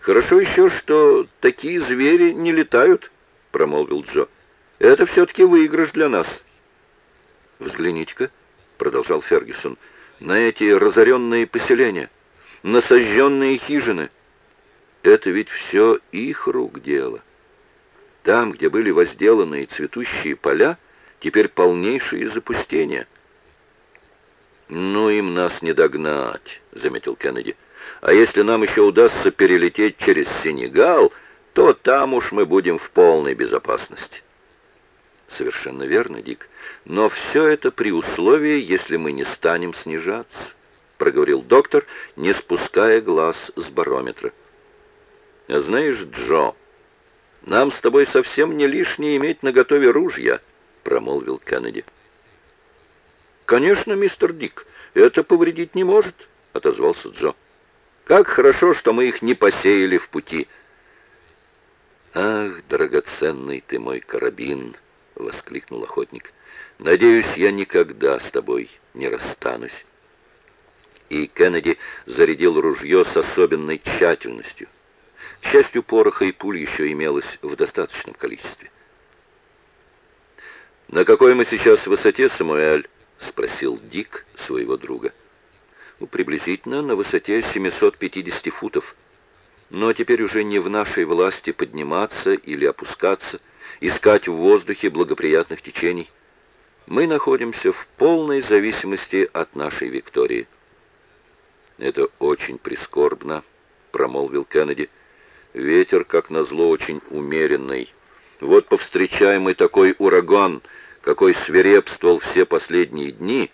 «Хорошо еще, что такие звери не летают», — промолвил Джо. «Это все-таки выигрыш для нас». «Взгляните-ка», — продолжал Фергюсон, — «на эти разоренные поселения, на сожженные хижины. Это ведь все их рук дело. Там, где были возделанные цветущие поля, теперь полнейшие запустения». «Ну, им нас не догнать», — заметил Кеннеди. «А если нам еще удастся перелететь через Сенегал, то там уж мы будем в полной безопасности». «Совершенно верно, Дик. Но все это при условии, если мы не станем снижаться», — проговорил доктор, не спуская глаз с барометра. «А «Знаешь, Джо, нам с тобой совсем не лишнее иметь наготове ружья», — промолвил Кеннеди. «Конечно, мистер Дик, это повредить не может», — отозвался Джо. «Как хорошо, что мы их не посеяли в пути». «Ах, драгоценный ты мой карабин!» — воскликнул охотник. «Надеюсь, я никогда с тобой не расстанусь». И Кеннеди зарядил ружье с особенной тщательностью. К счастью, пороха и пуль еще имелось в достаточном количестве. «На какой мы сейчас высоте, Самуэль?» — спросил Дик своего друга. Ну, «Приблизительно на высоте 750 футов. Но теперь уже не в нашей власти подниматься или опускаться, искать в воздухе благоприятных течений. Мы находимся в полной зависимости от нашей Виктории». «Это очень прискорбно», — промолвил Кеннеди. «Ветер, как назло, очень умеренный. Вот повстречаем мы такой ураган — какой свирепствовал все последние дни,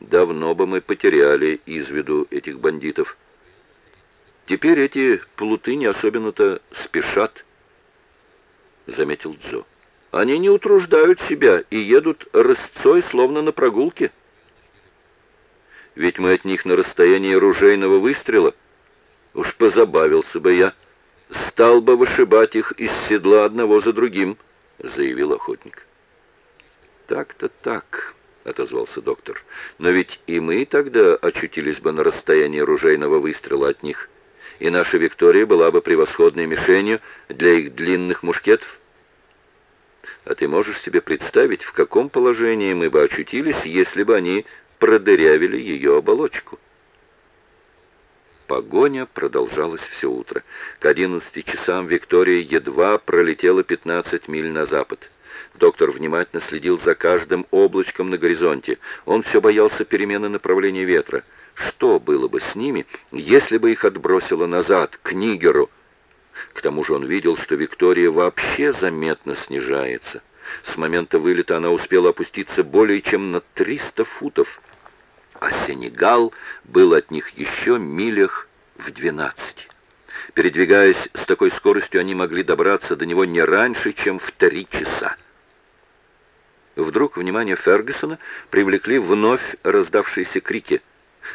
давно бы мы потеряли из виду этих бандитов. Теперь эти плуты не особенно-то спешат, — заметил Джо. Они не утруждают себя и едут рысцой, словно на прогулке. Ведь мы от них на расстоянии ружейного выстрела. Уж позабавился бы я. Стал бы вышибать их из седла одного за другим, — заявил охотник. «Так-то так», — отозвался доктор. «Но ведь и мы тогда очутились бы на расстоянии ружейного выстрела от них, и наша Виктория была бы превосходной мишенью для их длинных мушкетов. А ты можешь себе представить, в каком положении мы бы очутились, если бы они продырявили ее оболочку?» Погоня продолжалась все утро. К одиннадцати часам Виктория едва пролетела пятнадцать миль на запад. Доктор внимательно следил за каждым облачком на горизонте. Он все боялся перемены направления ветра. Что было бы с ними, если бы их отбросило назад, к Нигеру? К тому же он видел, что Виктория вообще заметно снижается. С момента вылета она успела опуститься более чем на 300 футов, а Сенегал был от них еще милях в 12. Передвигаясь с такой скоростью, они могли добраться до него не раньше, чем в три часа. Вдруг внимание Фергюсона привлекли вновь раздавшиеся крики.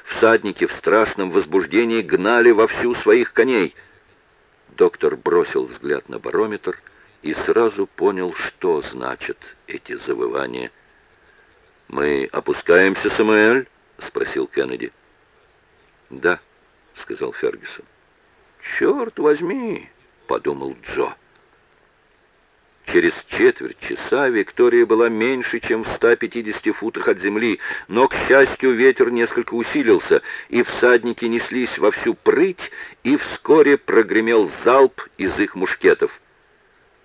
Всадники в страшном возбуждении гнали вовсю своих коней. Доктор бросил взгляд на барометр и сразу понял, что значат эти завывания. «Мы опускаемся, Самуэль?» — спросил Кеннеди. «Да», — сказал Фергюсон. «Черт возьми!» — подумал Джо. Через четверть часа Виктория была меньше, чем в 150 футах от земли, но, к счастью, ветер несколько усилился, и всадники неслись во всю прыть, и вскоре прогремел залп из их мушкетов.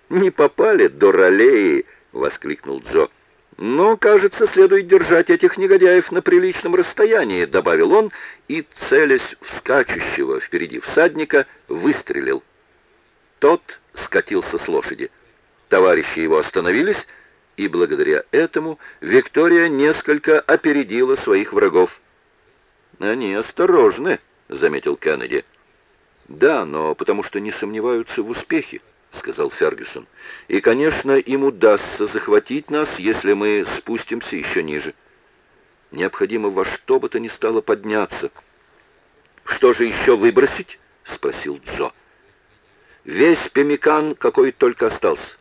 «Не попали до ролеи!» — воскликнул Джо. «Но, кажется, следует держать этих негодяев на приличном расстоянии», — добавил он, и, целясь в скачущего впереди всадника, выстрелил. Тот скатился с лошади. Товарищи его остановились, и благодаря этому Виктория несколько опередила своих врагов. «Они осторожны», — заметил Кеннеди. «Да, но потому что не сомневаются в успехе», — сказал Фергюсон. «И, конечно, им удастся захватить нас, если мы спустимся еще ниже. Необходимо во что бы то ни стало подняться». «Что же еще выбросить?» — спросил Джо. «Весь пемикан, какой только остался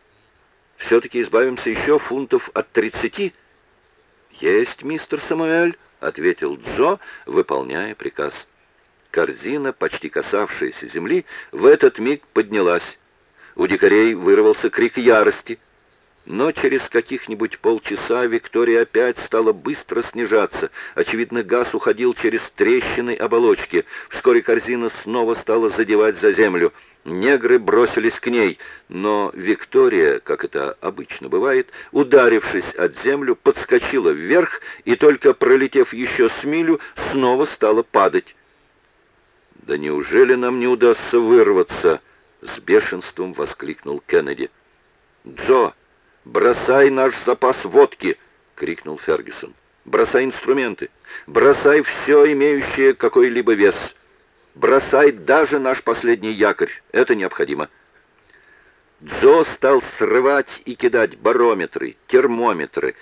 все-таки избавимся еще фунтов от тридцати?» «Есть, мистер Самуэль», — ответил Джо, выполняя приказ. Корзина, почти касавшаяся земли, в этот миг поднялась. У дикарей вырвался крик ярости. Но через каких-нибудь полчаса Виктория опять стала быстро снижаться. Очевидно, газ уходил через трещины оболочки. Вскоре корзина снова стала задевать за землю. Негры бросились к ней, но Виктория, как это обычно бывает, ударившись от землю, подскочила вверх и, только пролетев еще с милю, снова стала падать. «Да неужели нам не удастся вырваться?» — с бешенством воскликнул Кеннеди. «Джо, бросай наш запас водки!» — крикнул Фергюсон. «Бросай инструменты! Бросай все, имеющее какой-либо вес! Бросай даже наш последний якорь! Это необходимо!» Джо стал срывать и кидать барометры, термометры,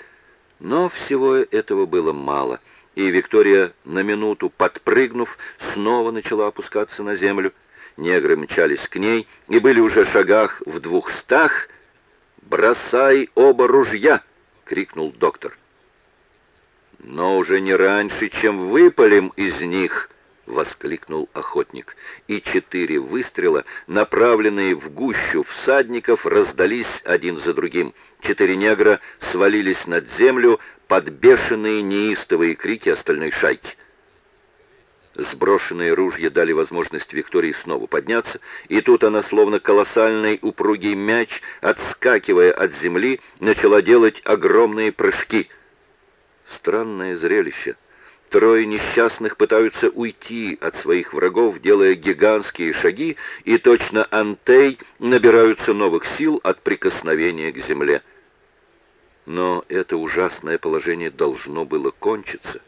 но всего этого было мало — и Виктория, на минуту подпрыгнув, снова начала опускаться на землю. Негры мчались к ней и были уже в шагах в двухстах. «Бросай оба ружья!» — крикнул доктор. «Но уже не раньше, чем выпалим из них!» — воскликнул охотник. И четыре выстрела, направленные в гущу всадников, раздались один за другим. Четыре негра свалились над землю, под бешеные неистовые крики остальной шайки. Сброшенные ружья дали возможность Виктории снова подняться, и тут она, словно колоссальный упругий мяч, отскакивая от земли, начала делать огромные прыжки. Странное зрелище. Трое несчастных пытаются уйти от своих врагов, делая гигантские шаги, и точно антей набираются новых сил от прикосновения к земле. Но это ужасное положение должно было кончиться.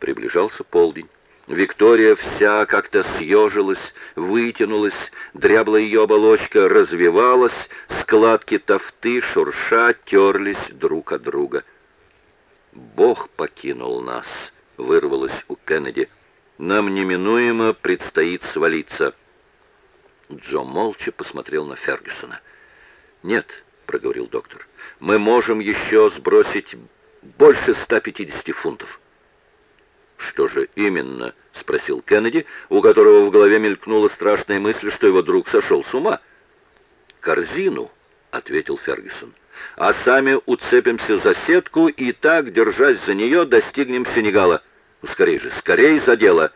Приближался полдень. Виктория вся как-то съежилась, вытянулась, дряблая ее оболочка развивалась, складки тофты, шурша, терлись друг от друга. «Бог покинул нас», — вырвалось у Кеннеди. «Нам неминуемо предстоит свалиться». Джо молча посмотрел на Фергюсона. «Нет», — проговорил доктор, мы можем еще сбросить больше 150 фунтов. «Что же именно?» — спросил Кеннеди, у которого в голове мелькнула страшная мысль, что его друг сошел с ума. «Корзину», — ответил Фергюсон. «А сами уцепимся за сетку и так, держась за нее, достигнем Сенегала. Ну, скорей же, скорей за дело!»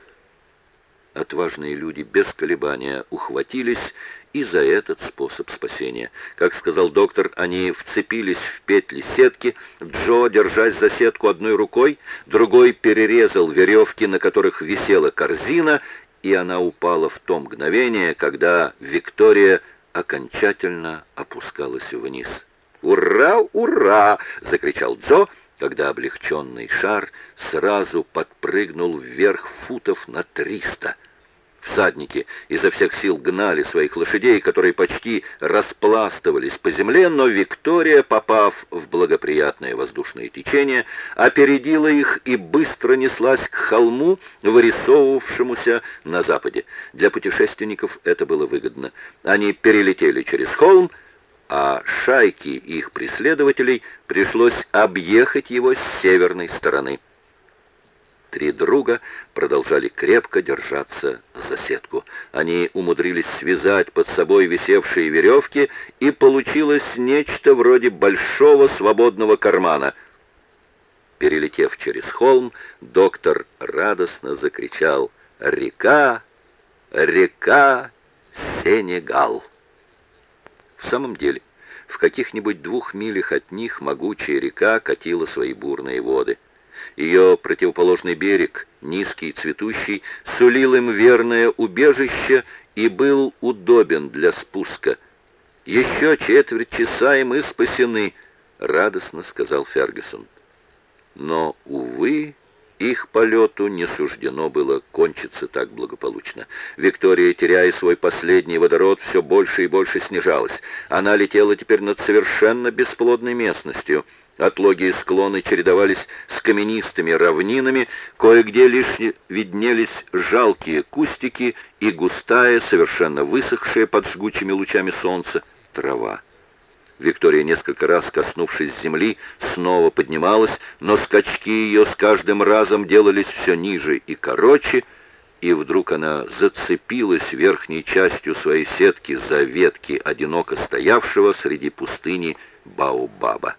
Отважные люди без колебания ухватились и за этот способ спасения. Как сказал доктор, они вцепились в петли сетки. Джо, держась за сетку одной рукой, другой перерезал веревки, на которых висела корзина, и она упала в то мгновение, когда Виктория окончательно опускалась вниз. «Ура, ура!» — закричал Джо, когда облегченный шар сразу подпрыгнул вверх футов на триста. Всадники изо всех сил гнали своих лошадей, которые почти распластывались по земле, но Виктория, попав в благоприятное воздушное течение, опередила их и быстро неслась к холму, вырисовывавшемуся на западе. Для путешественников это было выгодно. Они перелетели через холм, а шайки их преследователей пришлось объехать его с северной стороны. Три друга продолжали крепко держаться за сетку. Они умудрились связать под собой висевшие веревки, и получилось нечто вроде большого свободного кармана. Перелетев через холм, доктор радостно закричал «Река! Река! Сенегал!» В самом деле, в каких-нибудь двух милях от них могучая река катила свои бурные воды. Ее противоположный берег, низкий и цветущий, сулил им верное убежище и был удобен для спуска. «Еще четверть часа, и мы спасены», — радостно сказал Фергюсон. Но, увы, их полету не суждено было кончиться так благополучно. Виктория, теряя свой последний водород, все больше и больше снижалась. Она летела теперь над совершенно бесплодной местностью — Отлогие склоны чередовались с каменистыми равнинами, кое-где лишь виднелись жалкие кустики и густая, совершенно высохшая под жгучими лучами солнца, трава. Виктория, несколько раз коснувшись земли, снова поднималась, но скачки ее с каждым разом делались все ниже и короче. и вдруг она зацепилась верхней частью своей сетки за ветки одиноко стоявшего среди пустыни Баобаба.